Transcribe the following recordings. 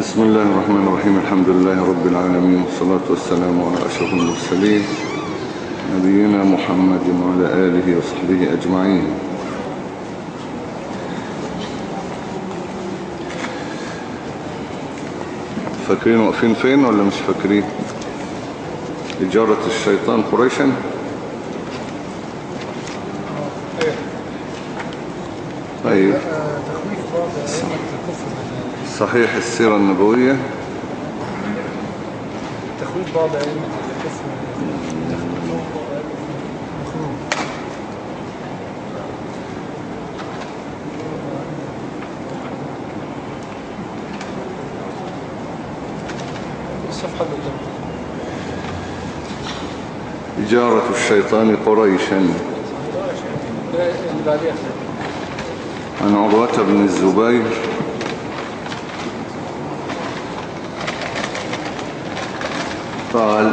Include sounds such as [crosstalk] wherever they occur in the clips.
بسم الله الرحمن الرحيم. الحمد لله رب العالمين والصلاة والسلام على أشرف المرسلين نبينا محمد وعلى آله وصحبه أجمعين. فاكرين واقفين فين ولا مش فاكرين؟ إجارة الشيطان قريشا؟ طيب تخويف بعض أئمة الكفر من صحيح السيرة النبوية. تخويف بعض الصفحة اللي قدامك إجارة الشيطان قريشا. بعديها؟ عن عروة بن الزبير. قال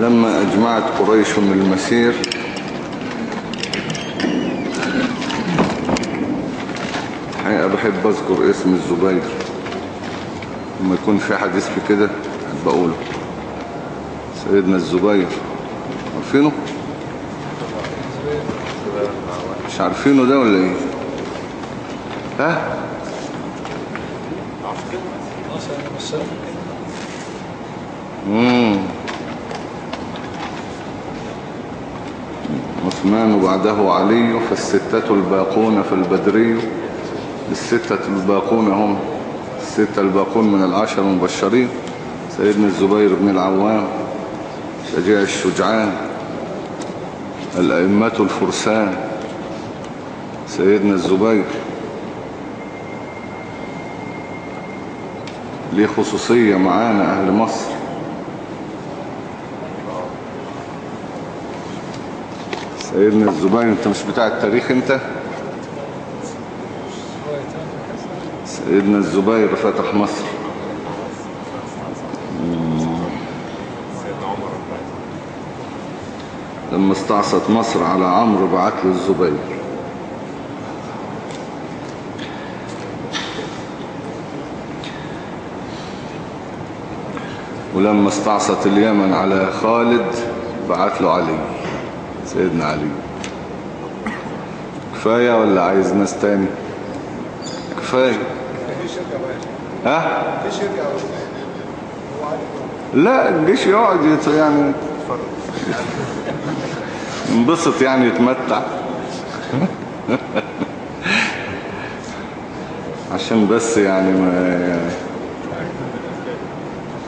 لما أجمعت قريش المسير الحقيقة بحب أذكر اسم الزبير. لما يكون في حديث أحب أقوله. سيدنا الزبير. عارفينه؟ مش عارفينه ده ولا إيه؟ ها؟ امم عثمان وبعده علي فالستة الباقون في البدري. الستة الباقون هم الستة الباقون من العشر المبشرين. سيدنا الزبير بن العوام شجاع الشجعان الأئمة الفرسان. سيدنا الزبير. ليه خصوصية معانا أهل مصر؟ سيدنا الزبير أنت مش بتاع التاريخ أنت؟ سيدنا الزبير فتح مصر. لما استعصت مصر على عمرو بعت له الزبير. ولما استعصت اليمن على خالد بعت له علي سيدنا علي. كفاية ولا عايز ناس تاني؟ كفاية. ها؟ لا الجيش يقعد يعني انبسط يعني يتمتع. [laughs] عشان بس يعني ما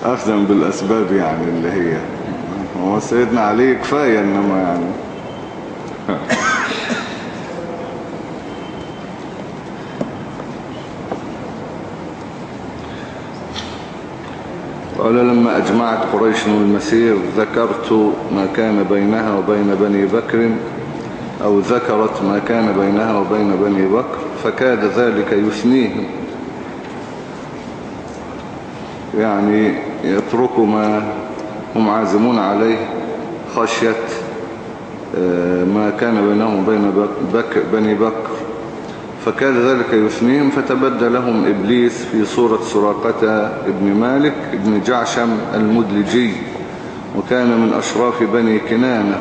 أخذا بالأسباب يعني اللي هي. هو سيدنا علي كفاية إنما يعني. [laughs] قال لما أجمعت قريش المسير ذكرت ما كان بينها وبين بني بكر أو ذكرت ما كان بينها وبين بني بكر فكاد ذلك يثنيهم. يعني يتركوا ما هم عازمون عليه خشية آه، ما كان بينهم وبين بك بك بني بكر. فكاد ذلك يثنيهم فتبدى لهم إبليس في صورة سراقة ابن مالك ابن جعشم المدلجي وكان من أشراف بني كنانة.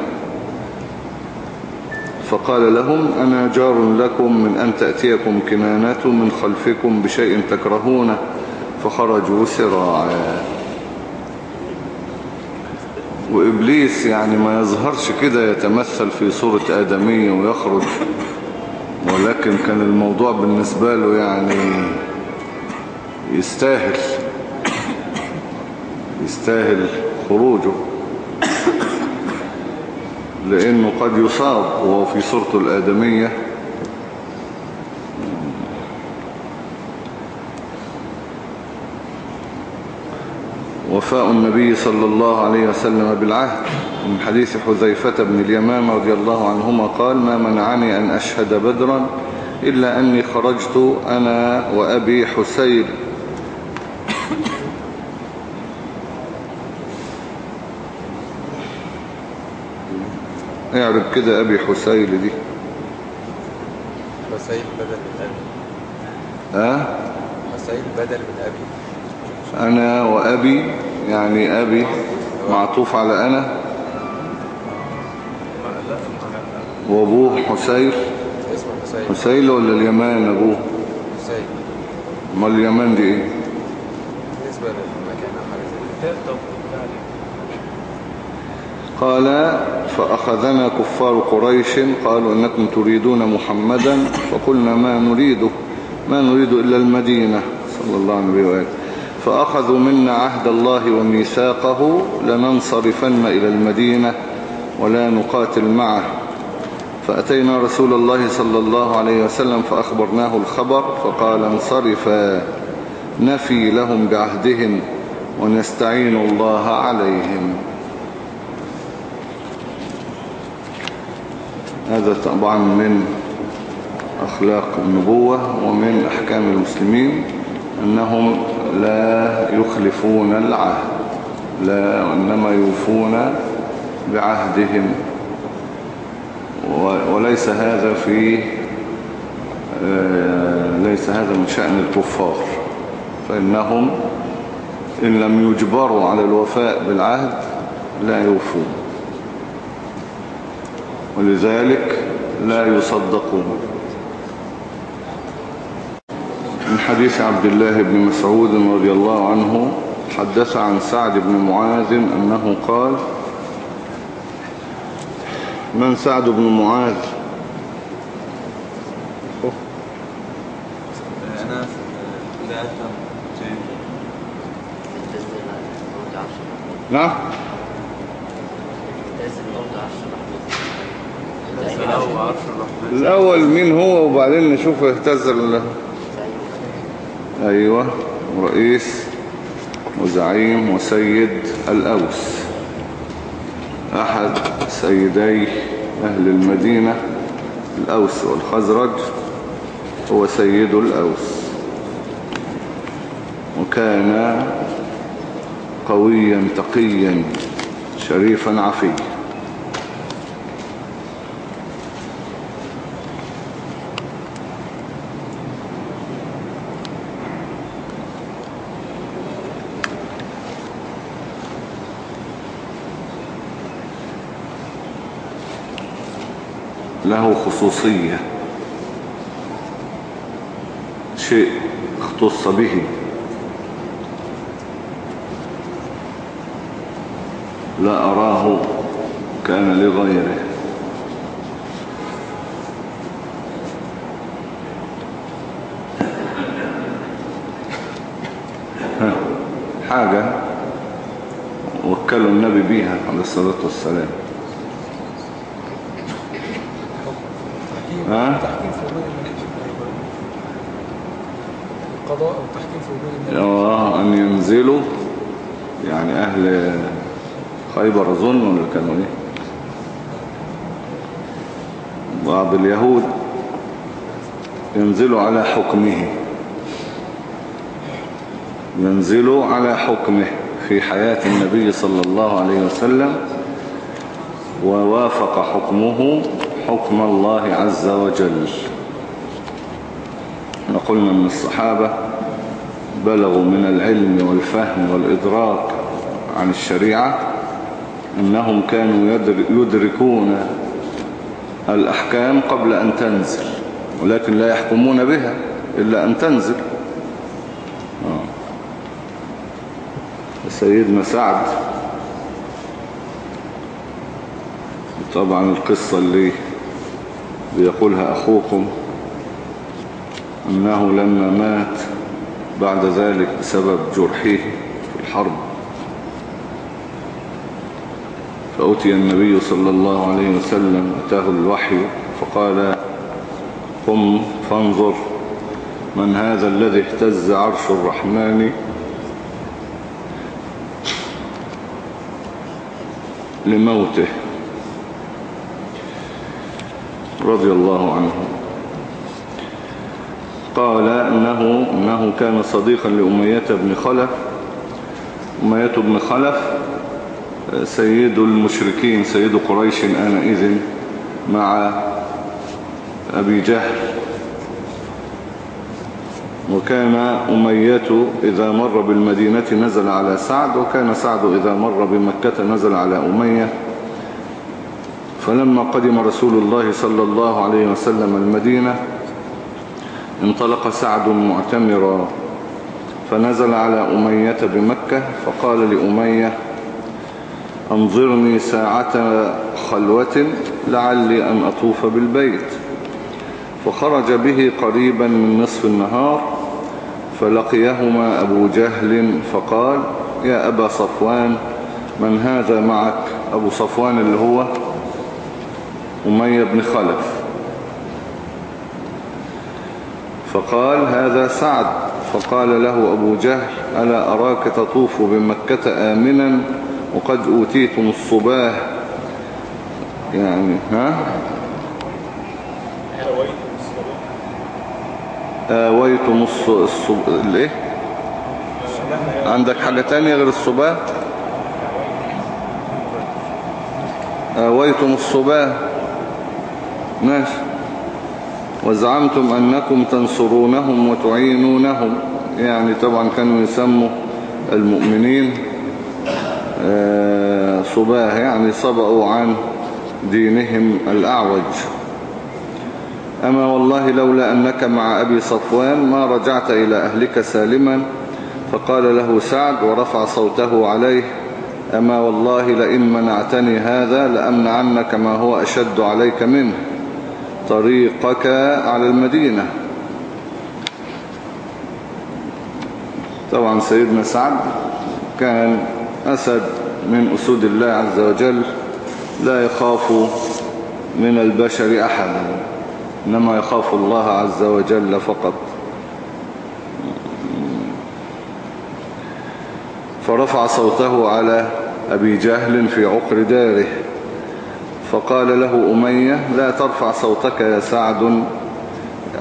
فقال لهم أنا جار لكم من أن تأتيكم كنانة من خلفكم بشيء تكرهونه. فخرجوا سراعا. وإبليس يعني ما يظهرش كده يتمثل في صورة آدمية ويخرج. ولكن كان الموضوع بالنسبة له يعني يستاهل. يستاهل خروجه. لأنه قد يصاب وهو في صورته الآدمية. وفاء النبي صلى الله عليه وسلم بالعهد. من حديث حذيفة بن اليمام رضي الله عنهما قال ما منعني أن أشهد بدرا إلا أني خرجت أنا وأبي حسين. اعرف كده أبي حسين دي. وسائل بدل من أبي. ها؟ وسائل بدل من أبي. أنا وأبي يعني أبي معطوف على أنا وأبوه اسمه حسين ولا اليمان أبوه. حسين ما اليمان دي إيه؟ بالنسبة قال فأخذنا كفار قريش قالوا إنكم تريدون محمدا. فقلنا ما نريده. ما نريد إلا المدينة. صلى الله عليه وآله فأخذوا منا عهد الله وميثاقه لننصرفن إلى المدينة ولا نقاتل معه. فأتينا رسول الله صلى الله عليه وسلم فأخبرناه الخبر فقال انصرفا نفي لهم بعهدهم ونستعين الله عليهم. هذا طبعا من أخلاق النبوة ومن أحكام المسلمين أنهم لا يخلفون العهد لا وإنما يوفون بعهدهم. وليس هذا في آه، ليس هذا من شأن الكفار. فإنهم إن لم يجبروا على الوفاء بالعهد لا يوفون. ولذلك لا يصدقون. من حديث عبد الله بن مسعود رضي الله عنه حدث عن سعد بن معاذ أنه قال من سعد بن معاذ؟ أنا لا. أفهم نعم له الأول مين هو وبعدين نشوف اهتز ال- أيوة رئيس وزعيم وسيد الأوس. أحد سيدي أهل المدينة الأوس والخزرج هو سيد الأوس. وكان قويا تقيا شريفا عفيا. له خصوصية. شيء اختص به. لا أراه كان لغيره. حاجة وكلوا النبي بيها عليه الصلاة والسلام. ها؟ تحكيم في وجود الملك. القضاء أو تحكيم في وجود الملك. آه أن ينزلوا يعني أهل خيبر أظن ولا كانوا إيه؟ بعض اليهود ينزلوا على حكمه. ينزلوا على حكمه في حياة النبي صلى الله عليه وسلم ووافق حكمه حكم الله عز وجل. نقولنا من الصحابة بلغوا من العلم والفهم والإدراك عن الشريعة أنهم كانوا يدر- يدركون الأحكام قبل أن تنزل ولكن لا يحكمون بها إلا أن تنزل. آه. سيدنا سعد. طبعا القصة اللي بيقولها أخوكم أنه لما مات بعد ذلك بسبب جرحه في الحرب. فأتي النبي صلى الله عليه وسلم أتاه الوحي فقال قم فانظر من هذا الذي اهتز عرش الرحمن؟ لموته. رضي الله عنه. قال إنه, إنه كان صديقا لأمية بن خلف أمية بن خلف سيد المشركين سيد قريش آنئذ مع أبي جهل. وكان أمية إذا مر بالمدينة نزل على سعد وكان سعد إذا مر بمكة نزل على أمية. فلما قدم رسول الله صلى الله عليه وسلم المدينة انطلق سعد معتمرا فنزل على أمية بمكة فقال لأمية أنظرني ساعة خلوة لعلي أن أطوف بالبيت. فخرج به قريبا من نصف النهار فلقيهما أبو جهل فقال يا أبا صفوان من هذا معك؟ أبو صفوان اللي هو؟ أمية بن خلف فقال هذا سعد. فقال له أبو جهل ألا أراك تطوف بمكة آمنا وقد أوتيتم الصباه يعني ها؟ آويتم الص... الص... الإيه؟ عندك حاجة تانية غير الصباه آويتم الصباه ماشي. وزعمتم أنكم تنصرونهم وتعينونهم. يعني طبعا كانوا يسموا المؤمنين آه، صباه يعني صبأوا عن دينهم الأعوج. أما والله لولا أنك مع أبي صفوان ما رجعت إلى أهلك سالما. فقال له سعد ورفع صوته عليه أما والله لئن منعتني هذا لأمنعنك ما هو أشد عليك منه. طريقك على المدينة. طبعا سيدنا سعد كان أسد من أسود الله عز وجل لا يخاف من البشر أحدا إنما يخاف الله عز وجل فقط. فرفع صوته على أبي جهل في عقر داره. فقال له أمية لا ترفع صوتك يا سعد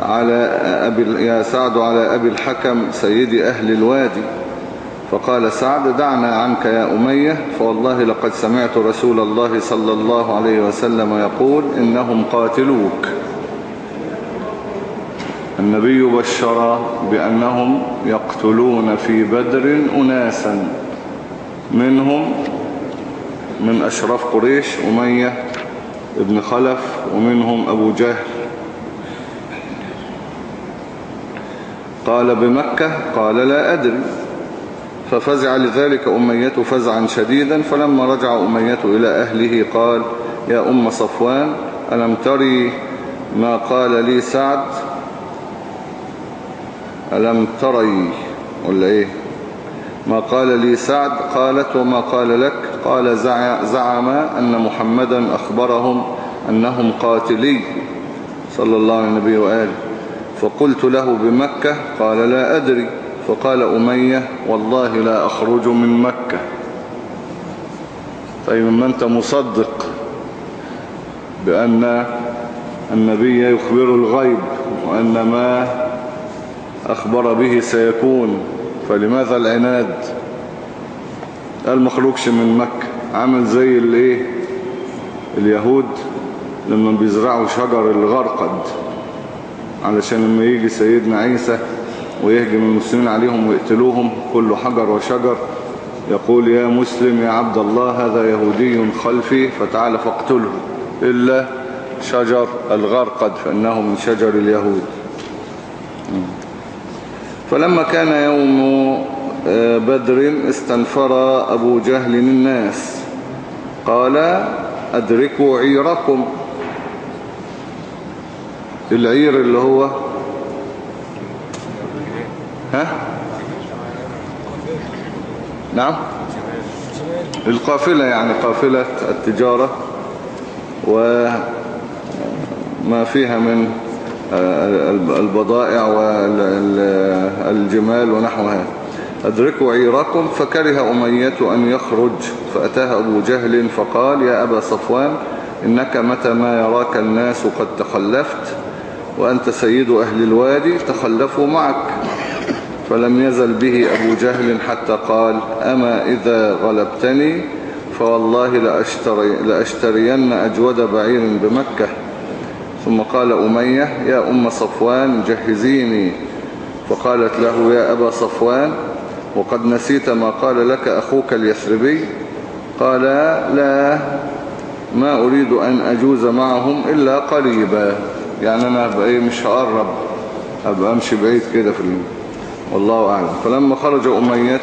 على أبي يا سعد على أبي الحكم سيد أهل الوادي. فقال سعد دعنا عنك يا أمية فوالله لقد سمعت رسول الله صلى الله عليه وسلم يقول إنهم قاتلوك. النبي بشر بأنهم يقتلون في بدر أناسا منهم من أشراف قريش أمية ابن خلف ومنهم أبو جهل. قال بمكة قال لا أدري. ففزع لذلك أمية فزعا شديدا فلما رجع أمية إلى أهله قال يا أم صفوان ألم تري ما قال لي سعد؟ ألم تري؟ ولا إيه؟ ما قال لي سعد قالت وما قال لك. قال زعم أن محمدا أخبرهم أنهم قاتلي صلى الله عليه النبي وآله. فقلت له بمكة؟ قال لا أدري. فقال أمية والله لا أخرج من مكة. طيب ما أنت مصدق بأن النبي يخبر الغيب وأن ما أخبر به سيكون؟ فلماذا العناد؟ قال مخلوقش من مكة. عمل زي الايه؟ اليهود لما بيزرعوا شجر الغرقد. علشان لما يجي سيدنا عيسى ويهجم المسلمين عليهم ويقتلوهم كل حجر وشجر يقول يا مسلم يا عبد الله هذا يهودي خلفي فتعال فاقتله. إلا شجر الغرقد فإنه من شجر اليهود. فلما كان يوم بدر استنفر أبو جهل الناس. قال أدركوا عيركم. العير اللي هو ها؟ نعم. القافلة يعني قافلة التجارة وما فيها من البضائع والجمال ونحوها. أدركوا عيركم فكره أمية أن يخرج فأتاه أبو جهل فقال يا أبا صفوان إنك متى ما يراك الناس قد تخلفت وأنت سيد أهل الوادي تخلفوا معك. فلم يزل به أبو جهل حتى قال أما إذا غلبتني فوالله لأشتري لأشترين أجود بعير بمكة. ثم قال أمية يا أم صفوان جهزيني. فقالت له يا أبا صفوان وقد نسيت ما قال لك أخوك اليثربي. قال لا ما أريد أن أجوز معهم إلا قريبا. يعني أنا إيه مش هقرب أبقى أمشي بعيد كده في اليوم والله أعلم. فلما خرج أمية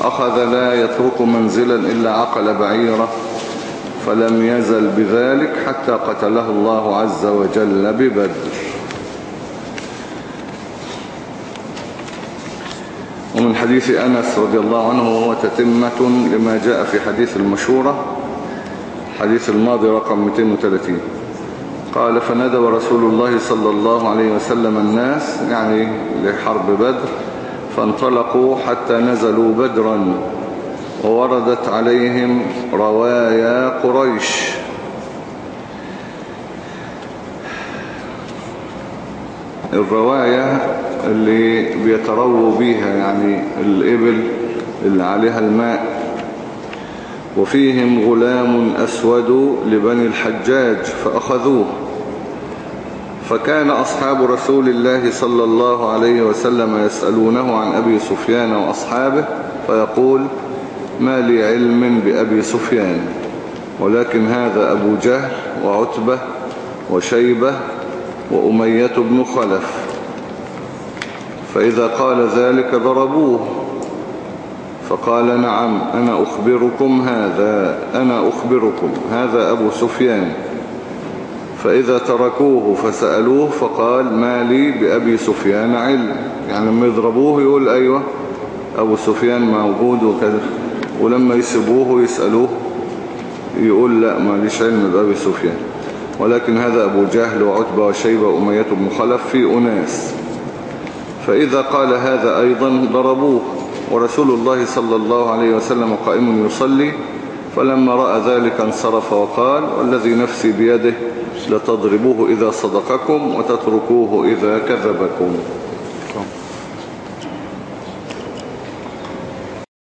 أخذ لا يترك منزلا إلا عقل بعيرة فلم يزل بذلك حتى قتله الله عز وجل ببدر. ومن حديث أنس رضي الله عنه وهو تتمة لما جاء في حديث المشورة حديث الماضي رقم 230 قال فندب رسول الله صلى الله عليه وسلم الناس يعني لحرب بدر فانطلقوا حتى نزلوا بدرا ووردت عليهم روايا قريش. الرواية اللي بيترووا بيها يعني الإبل اللي عليها الماء. وفيهم غلام أسود لبني الحجاج فأخذوه. فكان أصحاب رسول الله صلى الله عليه وسلم يسألونه عن أبي سفيان وأصحابه فيقول ما لي علم بأبي سفيان ولكن هذا أبو جهل وعتبة وشيبة وأمية بن خلف. فإذا قال ذلك ضربوه. فقال نعم أنا أخبركم هذا أنا أخبركم هذا أبو سفيان. فإذا تركوه فسألوه فقال ما لي بأبي سفيان علم. يعني لما يضربوه يقول أيوة أبو سفيان موجود وكذا. ولما يسيبوه يسألوه يقول لا ما ليش علم بأبي سفيان. ولكن هذا أبو جهل وعتبة وشيبة وأمية بن خلف في أناس. فإذا قال هذا أيضا ضربوه. ورسول الله صلى الله عليه وسلم قائم يصلي فلما رأى ذلك انصرف وقال والذي نفسي بيده لتضربوه إذا صدقكم وتتركوه إذا كذبكم.